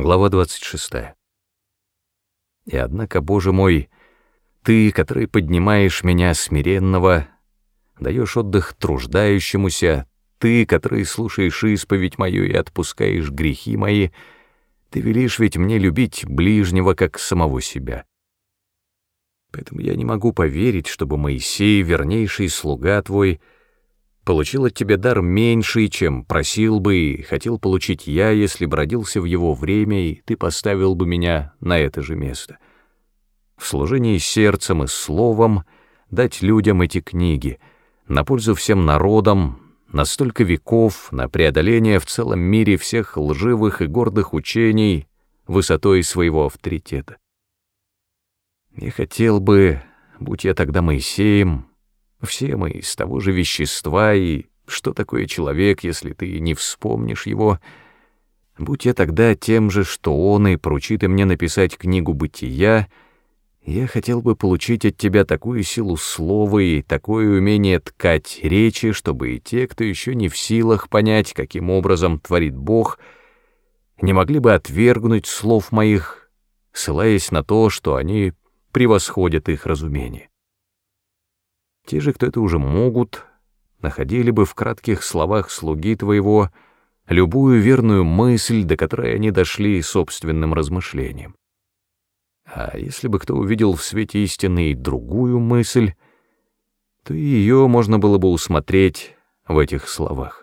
Глава 26. И однако, Боже мой, Ты, который поднимаешь меня смиренного, даешь отдых труждающемуся, Ты, который слушаешь исповедь мою и отпускаешь грехи мои, Ты велишь ведь мне любить ближнего, как самого себя. Поэтому я не могу поверить, чтобы Моисей, вернейший слуга Твой, получил от тебя дар меньший, чем просил бы и хотел получить я, если бы родился в его время, и ты поставил бы меня на это же место. В служении сердцем и словом дать людям эти книги, на пользу всем народам, на столько веков, на преодоление в целом мире всех лживых и гордых учений высотой своего авторитета. Я хотел бы, будь я тогда Моисеем, все мы из того же вещества, и что такое человек, если ты не вспомнишь его? Будь я тогда тем же, что он, и поручит и мне написать книгу «Бытия», я хотел бы получить от тебя такую силу слова и такое умение ткать речи, чтобы и те, кто еще не в силах понять, каким образом творит Бог, не могли бы отвергнуть слов моих, ссылаясь на то, что они превосходят их разумение. Те же, кто это уже могут, находили бы в кратких словах слуги твоего любую верную мысль, до которой они дошли собственным размышлением. А если бы кто увидел в свете истины и другую мысль, то ее можно было бы усмотреть в этих словах.